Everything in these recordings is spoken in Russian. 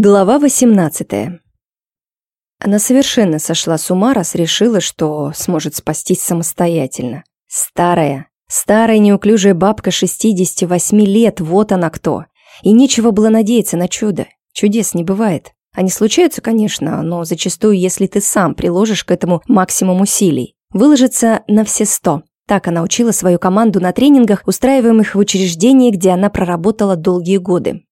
Глава 18 Она совершенно сошла с ума, раз решила, что сможет спастись самостоятельно. Старая, старая неуклюжая бабка 68 лет, вот она кто. И нечего было надеяться на чудо. Чудес не бывает. Они случаются, конечно, но зачастую, если ты сам приложишь к этому максимум усилий. Выложиться на все сто. Так она учила свою команду на тренингах, устраиваемых в учреждении, где она проработала долгие годы.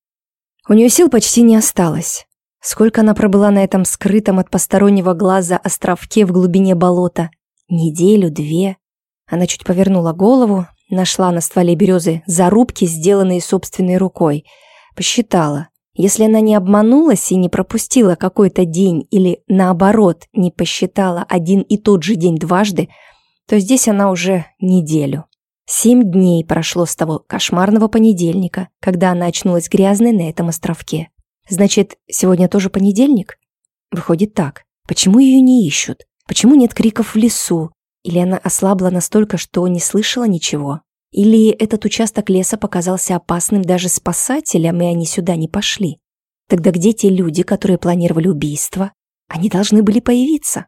У нее сил почти не осталось. Сколько она пробыла на этом скрытом от постороннего глаза островке в глубине болота? Неделю, две. Она чуть повернула голову, нашла на стволе березы зарубки, сделанные собственной рукой. Посчитала. Если она не обманулась и не пропустила какой-то день или, наоборот, не посчитала один и тот же день дважды, то здесь она уже неделю. Семь дней прошло с того кошмарного понедельника, когда она очнулась грязной на этом островке. Значит, сегодня тоже понедельник? Выходит так. Почему ее не ищут? Почему нет криков в лесу? Или она ослабла настолько, что не слышала ничего? Или этот участок леса показался опасным даже спасателям, и они сюда не пошли? Тогда где те люди, которые планировали убийство? Они должны были появиться.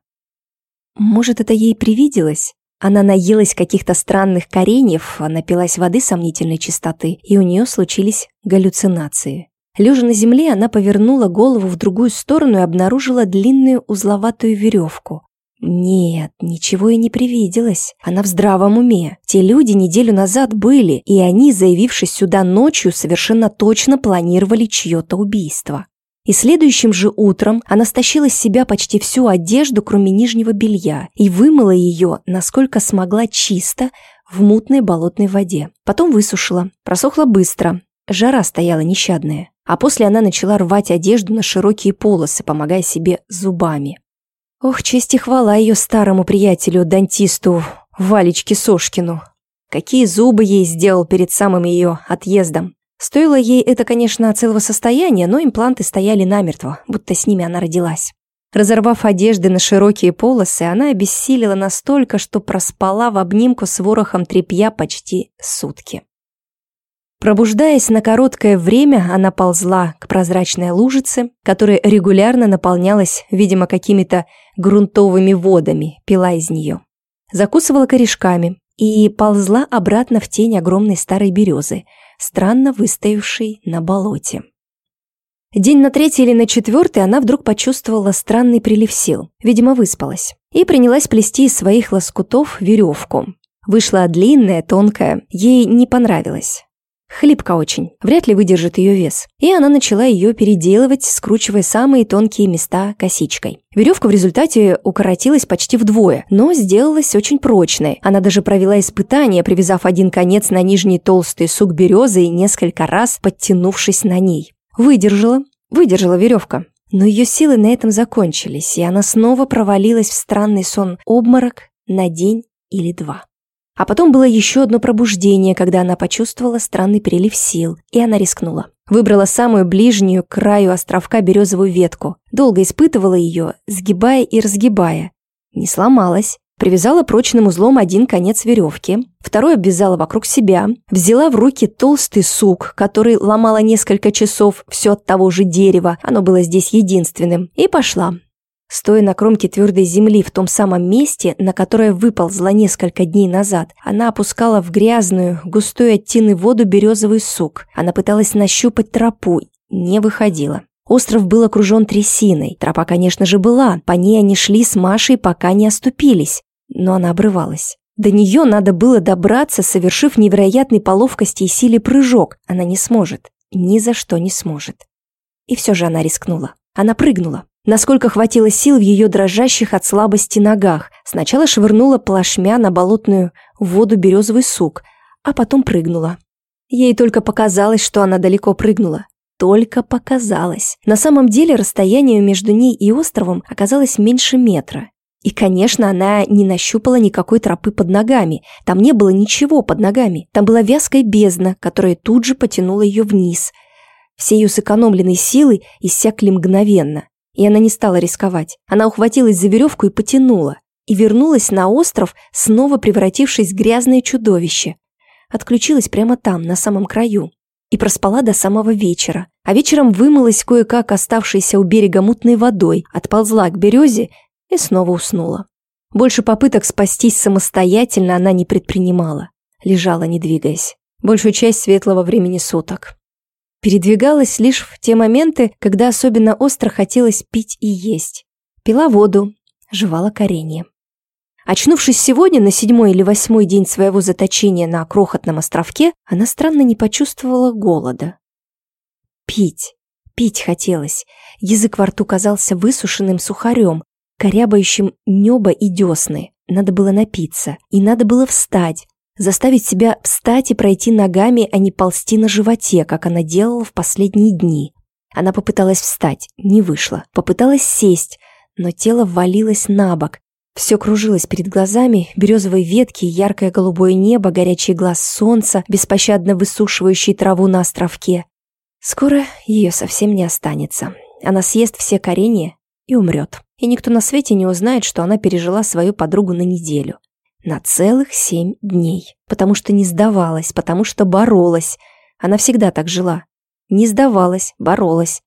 Может, это ей привиделось? Она наелась каких-то странных кореньев, напилась воды сомнительной чистоты, и у нее случились галлюцинации. Лежа на земле, она повернула голову в другую сторону и обнаружила длинную узловатую веревку. Нет, ничего и не привиделось. Она в здравом уме. Те люди неделю назад были, и они, заявившись сюда ночью, совершенно точно планировали чье-то убийство. И следующим же утром она стащила с себя почти всю одежду, кроме нижнего белья, и вымыла ее, насколько смогла чисто, в мутной болотной воде. Потом высушила. Просохла быстро. Жара стояла нещадная. А после она начала рвать одежду на широкие полосы, помогая себе зубами. Ох, честь и хвала ее старому приятелю-дантисту Валечке Сошкину. Какие зубы ей сделал перед самым ее отъездом. Стоило ей это, конечно, целого состояния, но импланты стояли намертво, будто с ними она родилась. Разорвав одежды на широкие полосы, она обессилила настолько, что проспала в обнимку с ворохом тряпья почти сутки. Пробуждаясь на короткое время, она ползла к прозрачной лужице, которая регулярно наполнялась, видимо, какими-то грунтовыми водами, пила из нее. Закусывала корешками и ползла обратно в тень огромной старой березы, странно выстоявшей на болоте. День на третий или на четвертый она вдруг почувствовала странный прилив сил, видимо, выспалась, и принялась плести из своих лоскутов веревку. Вышла длинная, тонкая, ей не понравилось. Хлипко очень, вряд ли выдержит ее вес. И она начала ее переделывать, скручивая самые тонкие места косичкой. Веревка в результате укоротилась почти вдвое, но сделалась очень прочной. Она даже провела испытание, привязав один конец на нижний толстый сук березы и несколько раз подтянувшись на ней. Выдержала, выдержала веревка. Но ее силы на этом закончились, и она снова провалилась в странный сон-обморок на день или два. А потом было еще одно пробуждение, когда она почувствовала странный прилив сил, и она рискнула. Выбрала самую ближнюю к краю островка березовую ветку. Долго испытывала ее, сгибая и разгибая. Не сломалась. Привязала прочным узлом один конец веревки, второй обвязала вокруг себя, взяла в руки толстый сук, который ломала несколько часов, все от того же дерева, оно было здесь единственным, и пошла. Стоя на кромке твердой земли в том самом месте, на которое выползла несколько дней назад, она опускала в грязную, густую от тины воду березовый сук. Она пыталась нащупать тропу, не выходила. Остров был окружен трясиной. Тропа, конечно же, была. По ней они шли с Машей, пока не оступились. Но она обрывалась. До нее надо было добраться, совершив невероятный по ловкости и силе прыжок. Она не сможет. Ни за что не сможет. И все же она рискнула. Она прыгнула. Насколько хватило сил в ее дрожащих от слабости ногах. Сначала швырнула плашмя на болотную воду березовый сук, а потом прыгнула. Ей только показалось, что она далеко прыгнула. Только показалось. На самом деле расстояние между ней и островом оказалось меньше метра. И, конечно, она не нащупала никакой тропы под ногами. Там не было ничего под ногами. Там была вязкая бездна, которая тут же потянула ее вниз. Все ее сэкономленные силы иссякли мгновенно. И она не стала рисковать. Она ухватилась за веревку и потянула. И вернулась на остров, снова превратившись в грязное чудовище. Отключилась прямо там, на самом краю. и проспала до самого вечера. А вечером вымылась кое-как оставшейся у берега мутной водой, отползла к березе и снова уснула. Больше попыток спастись самостоятельно она не предпринимала. Лежала, не двигаясь. Большую часть светлого времени суток. Передвигалась лишь в те моменты, когда особенно остро хотелось пить и есть. Пила воду, жевала коренье. Очнувшись сегодня на седьмой или восьмой день своего заточения на крохотном островке, она странно не почувствовала голода. Пить, пить хотелось. Язык во рту казался высушенным сухарем, корябающим небо и десны. Надо было напиться, и надо было встать, заставить себя встать и пройти ногами, а не ползти на животе, как она делала в последние дни. Она попыталась встать, не вышло. Попыталась сесть, но тело валилось на бок, все кружилось перед глазами, березовые ветки, яркое голубое небо, горячий глаз солнца, беспощадно высушивающий траву на островке. Скоро ее совсем не останется. Она съест все коренья и умрет. И никто на свете не узнает, что она пережила свою подругу на неделю. На целых семь дней. Потому что не сдавалась, потому что боролась. Она всегда так жила. Не сдавалась, боролась.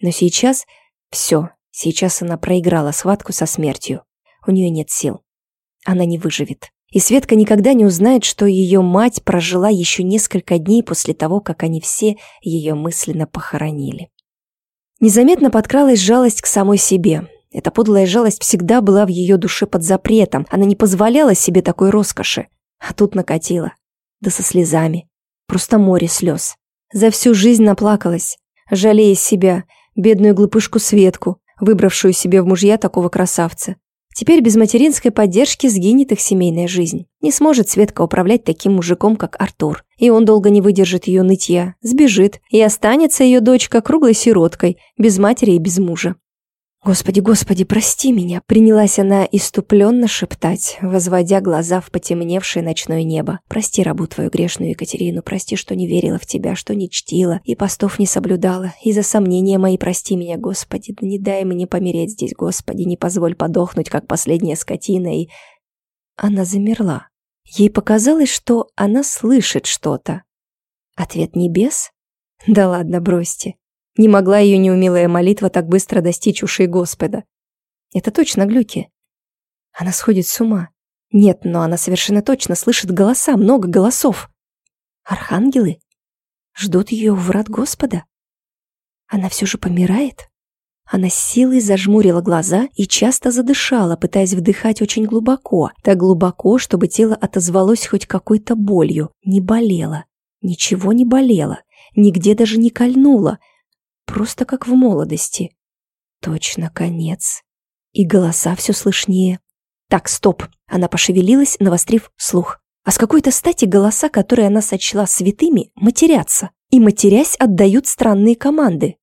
Но сейчас все. Сейчас она проиграла схватку со смертью. У нее нет сил. Она не выживет. И Светка никогда не узнает, что ее мать прожила еще несколько дней после того, как они все ее мысленно похоронили. Незаметно подкралась жалость к самой себе. Эта подлая жалость всегда была в ее душе под запретом. Она не позволяла себе такой роскоши. А тут накатила. Да со слезами. Просто море слез. За всю жизнь наплакалась, жалея себя, бедную глупышку Светку, выбравшую себе в мужья такого красавца. Теперь без материнской поддержки сгинет их семейная жизнь. Не сможет Светка управлять таким мужиком, как Артур. И он долго не выдержит ее нытья, сбежит, и останется ее дочка круглой сироткой, без матери и без мужа. «Господи, Господи, прости меня!» Принялась она иступленно шептать, возводя глаза в потемневшее ночное небо. «Прости рабу твою грешную Екатерину, прости, что не верила в тебя, что не чтила и постов не соблюдала. И за сомнения мои прости меня, Господи, да не дай мне помереть здесь, Господи, не позволь подохнуть, как последняя скотина, и...» Она замерла. Ей показалось, что она слышит что-то. Ответ небес? Да ладно, бросьте. Не могла ее неумелая молитва так быстро достичь ушей Господа. Это точно глюки. Она сходит с ума. Нет, но она совершенно точно слышит голоса, много голосов. Архангелы? Ждут ее у врат Господа? Она все же помирает? Она с силой зажмурила глаза и часто задышала, пытаясь вдыхать очень глубоко, так глубоко, чтобы тело отозвалось хоть какой-то болью. Не болело. Ничего не болело. Нигде даже не кольнуло — Просто как в молодости. Точно конец. И голоса все слышнее. Так, стоп. Она пошевелилась, навострив слух. А с какой-то стати голоса, которые она сочла святыми, матерятся. И матерясь отдают странные команды.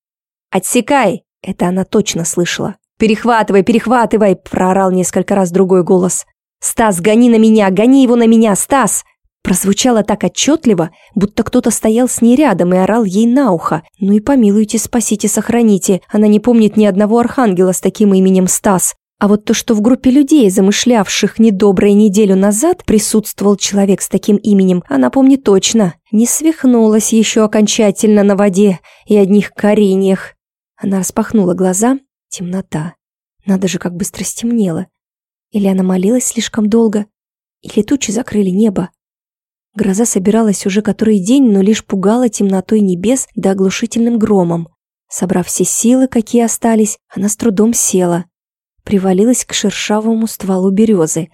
«Отсекай!» — это она точно слышала. «Перехватывай, перехватывай!» — проорал несколько раз другой голос. «Стас, гони на меня! Гони его на меня! Стас!» Прозвучало так отчетливо, будто кто-то стоял с ней рядом и орал ей на ухо. «Ну и помилуйте, спасите, сохраните. Она не помнит ни одного архангела с таким именем Стас. А вот то, что в группе людей, замышлявших недоброе неделю назад, присутствовал человек с таким именем, она помнит точно. Не свихнулась еще окончательно на воде и одних кореньях. Она распахнула глаза. Темнота. Надо же, как быстро стемнело. Или она молилась слишком долго, или тучи закрыли небо. Гроза собиралась уже который день, но лишь пугала темнотой небес да оглушительным громом. Собрав все силы, какие остались, она с трудом села. Привалилась к шершавому стволу березы.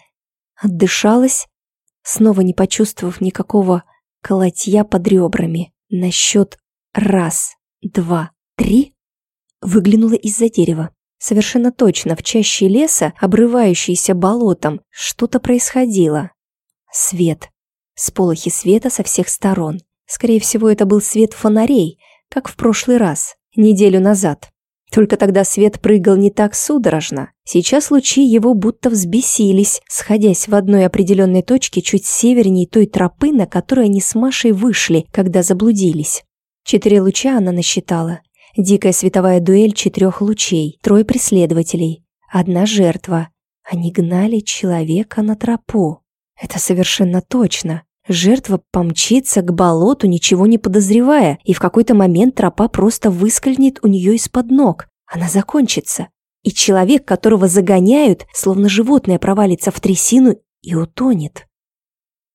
Отдышалась, снова не почувствовав никакого колотья под ребрами. На счет раз, два, три выглянула из-за дерева. Совершенно точно в чаще леса, обрывающейся болотом, что-то происходило. Свет. Сполохи света со всех сторон. Скорее всего, это был свет фонарей, как в прошлый раз, неделю назад. Только тогда свет прыгал не так судорожно. Сейчас лучи его будто взбесились, сходясь в одной определенной точке чуть севернее той тропы, на которой они с Машей вышли, когда заблудились. Четыре луча она насчитала. Дикая световая дуэль четырех лучей, трое преследователей, одна жертва. Они гнали человека на тропу. Это совершенно точно. Жертва помчится к болоту, ничего не подозревая, и в какой-то момент тропа просто выскользнет у нее из-под ног. Она закончится. И человек, которого загоняют, словно животное провалится в трясину и утонет.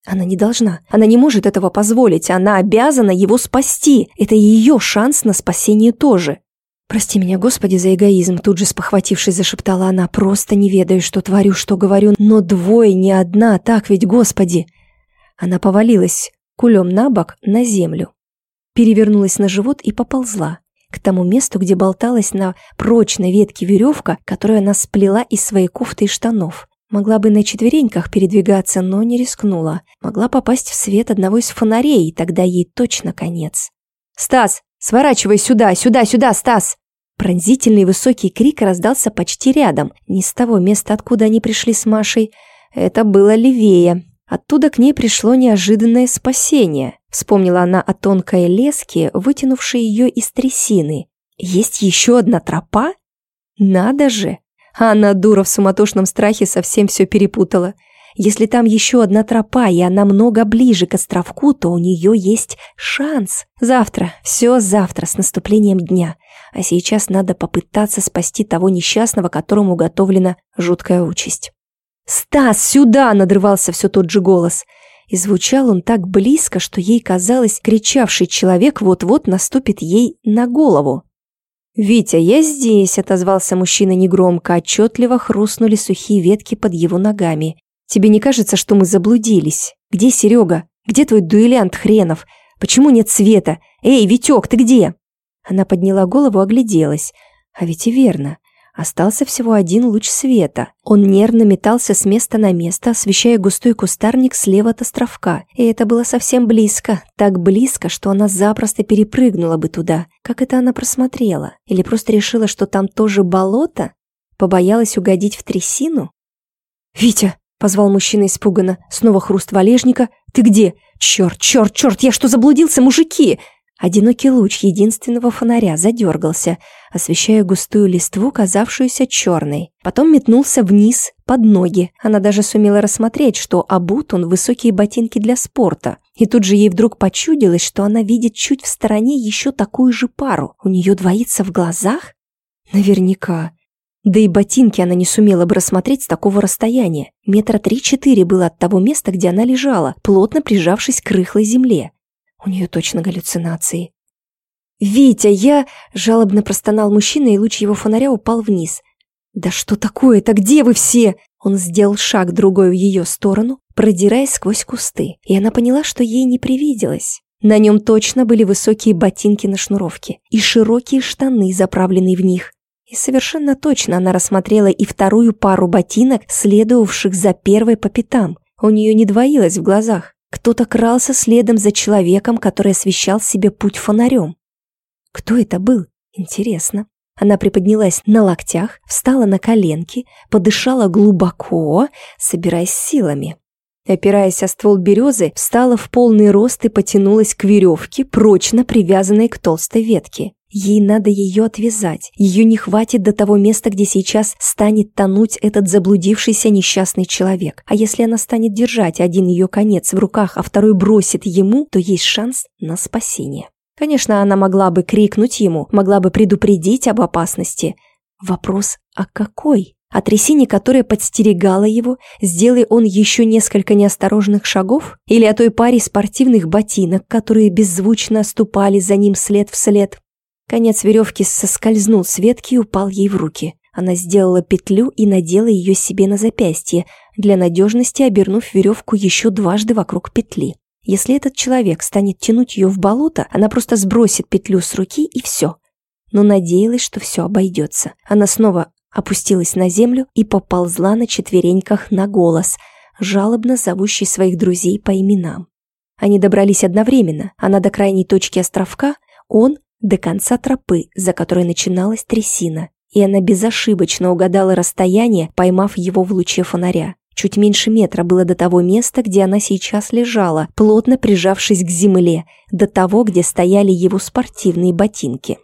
Она не должна, она не может этого позволить, она обязана его спасти. Это ее шанс на спасение тоже. «Прости меня, Господи, за эгоизм», тут же спохватившись, зашептала она. «Просто не ведаю, что творю, что говорю, но двое, не одна, так ведь, Господи!» Она повалилась кулем на бок на землю, перевернулась на живот и поползла к тому месту, где болталась на прочной ветке веревка, которую она сплела из своей кофты и штанов. Могла бы на четвереньках передвигаться, но не рискнула. Могла попасть в свет одного из фонарей, и тогда ей точно конец. «Стас, сворачивай сюда, сюда, сюда, Стас!» Пронзительный высокий крик раздался почти рядом, не с того места, откуда они пришли с Машей. Это было левее, Оттуда к ней пришло неожиданное спасение. Вспомнила она о тонкой леске, вытянувшей ее из трясины. Есть еще одна тропа? Надо же! А она, дура, в суматошном страхе совсем все перепутала. Если там еще одна тропа, и она много ближе к островку, то у нее есть шанс. Завтра, все завтра, с наступлением дня. А сейчас надо попытаться спасти того несчастного, которому уготовлена жуткая участь. «Стас, сюда!» – надрывался все тот же голос. И звучал он так близко, что ей казалось, кричавший человек вот-вот наступит ей на голову. «Витя, я здесь!» – отозвался мужчина негромко, отчетливо хрустнули сухие ветки под его ногами. «Тебе не кажется, что мы заблудились? Где Серега? Где твой дуэлянт хренов? Почему нет света? Эй, Витек, ты где?» Она подняла голову, огляделась. А ведь и верно. Остался всего один луч света. Он нервно метался с места на место, освещая густой кустарник слева от островка. И это было совсем близко. Так близко, что она запросто перепрыгнула бы туда. Как это она просмотрела? Или просто решила, что там тоже болото? Побоялась угодить в трясину? «Витя!» — позвал мужчина испуганно. Снова хруст валежника. «Ты где? Черт, черт, черт! Я что, заблудился, мужики?» Одинокий луч единственного фонаря задергался, освещая густую листву, казавшуюся черной. Потом метнулся вниз, под ноги. Она даже сумела рассмотреть, что обут он высокие ботинки для спорта. И тут же ей вдруг почудилось, что она видит чуть в стороне еще такую же пару. У нее двоится в глазах? Наверняка. Да и ботинки она не сумела бы рассмотреть с такого расстояния. Метра три-четыре было от того места, где она лежала, плотно прижавшись к рыхлой земле. У нее точно галлюцинации. «Витя, я...» – жалобно простонал мужчина, и луч его фонаря упал вниз. «Да что такое-то? Где вы все?» Он сделал шаг другой в ее сторону, продираясь сквозь кусты, и она поняла, что ей не привиделось. На нем точно были высокие ботинки на шнуровке и широкие штаны, заправленные в них. И совершенно точно она рассмотрела и вторую пару ботинок, следовавших за первой по пятам. У нее не двоилось в глазах. Кто-то крался следом за человеком, который освещал себе путь фонарем. Кто это был? Интересно. Она приподнялась на локтях, встала на коленки, подышала глубоко, собираясь силами. Опираясь о ствол березы, встала в полный рост и потянулась к веревке, прочно привязанной к толстой ветке. Ей надо ее отвязать. Ее не хватит до того места, где сейчас станет тонуть этот заблудившийся несчастный человек. А если она станет держать один ее конец в руках, а второй бросит ему, то есть шанс на спасение. Конечно, она могла бы крикнуть ему, могла бы предупредить об опасности. Вопрос, а какой? О трясине, которая подстерегала его, сделай он еще несколько неосторожных шагов? Или о той паре спортивных ботинок, которые беззвучно ступали за ним след в след? Конец веревки соскользнул с ветки и упал ей в руки. Она сделала петлю и надела ее себе на запястье, для надежности обернув веревку еще дважды вокруг петли. Если этот человек станет тянуть ее в болото, она просто сбросит петлю с руки и все. Но надеялась, что все обойдется. Она снова опустилась на землю и поползла на четвереньках на голос, жалобно зовущий своих друзей по именам. Они добрались одновременно, она до крайней точки островка, он до конца тропы, за которой начиналась трясина, и она безошибочно угадала расстояние, поймав его в луче фонаря. Чуть меньше метра было до того места, где она сейчас лежала, плотно прижавшись к земле, до того, где стояли его спортивные ботинки.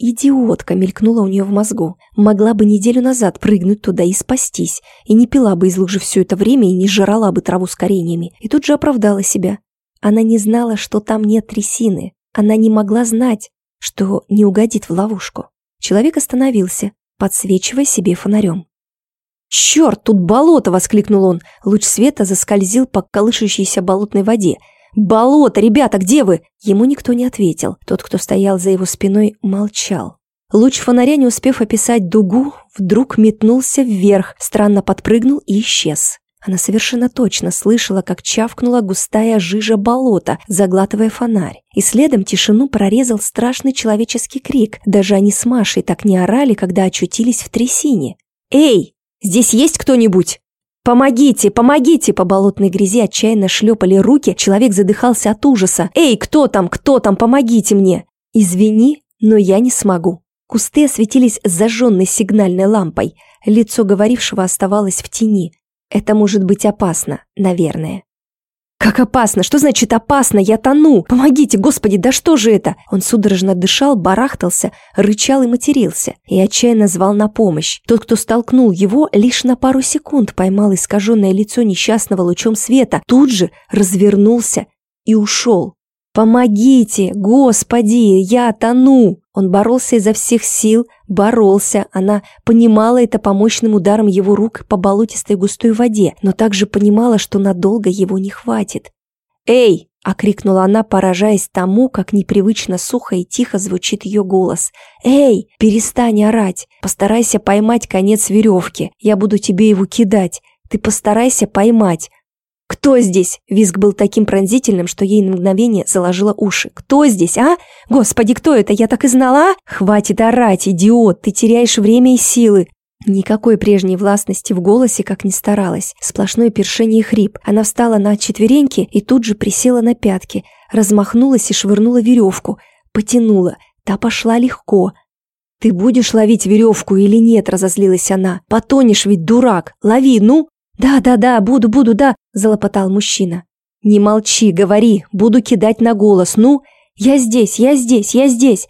Идиотка мелькнула у нее в мозгу. Могла бы неделю назад прыгнуть туда и спастись, и не пила бы из лужи все это время и не жрала бы траву с кореньями. И тут же оправдала себя. Она не знала, что там нет трясины. Она не могла знать, что не угодит в ловушку. Человек остановился, подсвечивая себе фонарем. «Черт, тут болото!» — воскликнул он. Луч света заскользил по колышущейся болотной воде. «Болото! Ребята, где вы?» Ему никто не ответил. Тот, кто стоял за его спиной, молчал. Луч фонаря, не успев описать дугу, вдруг метнулся вверх, странно подпрыгнул и исчез. Она совершенно точно слышала, как чавкнула густая жижа болота, заглатывая фонарь. И следом тишину прорезал страшный человеческий крик. Даже они с Машей так не орали, когда очутились в трясине. «Эй, здесь есть кто-нибудь?» «Помогите! Помогите!» По болотной грязи отчаянно шлепали руки, человек задыхался от ужаса. «Эй, кто там? Кто там? Помогите мне!» «Извини, но я не смогу». Кусты осветились зажженной сигнальной лампой. Лицо говорившего оставалось в тени. Это может быть опасно, наверное. «Как опасно? Что значит опасно? Я тону! Помогите, господи, да что же это?» Он судорожно дышал, барахтался, рычал и матерился, и отчаянно звал на помощь. Тот, кто столкнул его, лишь на пару секунд поймал искаженное лицо несчастного лучом света, тут же развернулся и ушел. «Помогите! Господи! Я тону!» Он боролся изо всех сил, боролся. Она понимала это по мощным ударам его рук по болотистой густой воде, но также понимала, что надолго его не хватит. «Эй!» — окрикнула она, поражаясь тому, как непривычно сухо и тихо звучит ее голос. «Эй, перестань орать! Постарайся поймать конец веревки. Я буду тебе его кидать. Ты постарайся поймать. «Кто здесь?» Визг был таким пронзительным, что ей на мгновение заложило уши. «Кто здесь, а? Господи, кто это? Я так и знала, а? Хватит орать, идиот, ты теряешь время и силы!» Никакой прежней властности в голосе, как ни старалась. Сплошное першение и хрип. Она встала на четвереньки и тут же присела на пятки. Размахнулась и швырнула веревку. Потянула. Та пошла легко. «Ты будешь ловить веревку или нет?» – разозлилась она. «Потонешь ведь, дурак! Лови, ну!» «Да-да-да, буду, буду, да!» – залопотал мужчина. «Не молчи, говори, буду кидать на голос, ну! Я здесь, я здесь, я здесь!»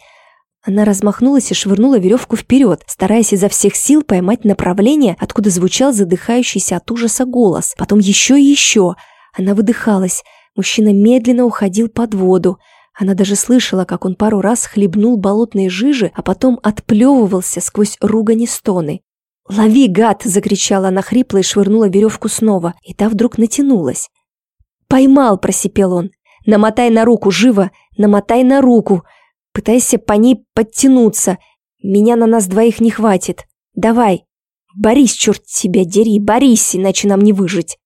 Она размахнулась и швырнула веревку вперед, стараясь изо всех сил поймать направление, откуда звучал задыхающийся от ужаса голос. Потом еще и еще. Она выдыхалась. Мужчина медленно уходил под воду. Она даже слышала, как он пару раз хлебнул болотные жижи, а потом отплевывался сквозь ругани стоны. «Лови, гад!» – закричала она хрипло и швырнула веревку снова, и та вдруг натянулась. «Поймал!» – просипел он. «Намотай на руку, живо! Намотай на руку! Пытайся по ней подтянуться! Меня на нас двоих не хватит! Давай! Борись, черт тебя дери, борись, иначе нам не выжить!»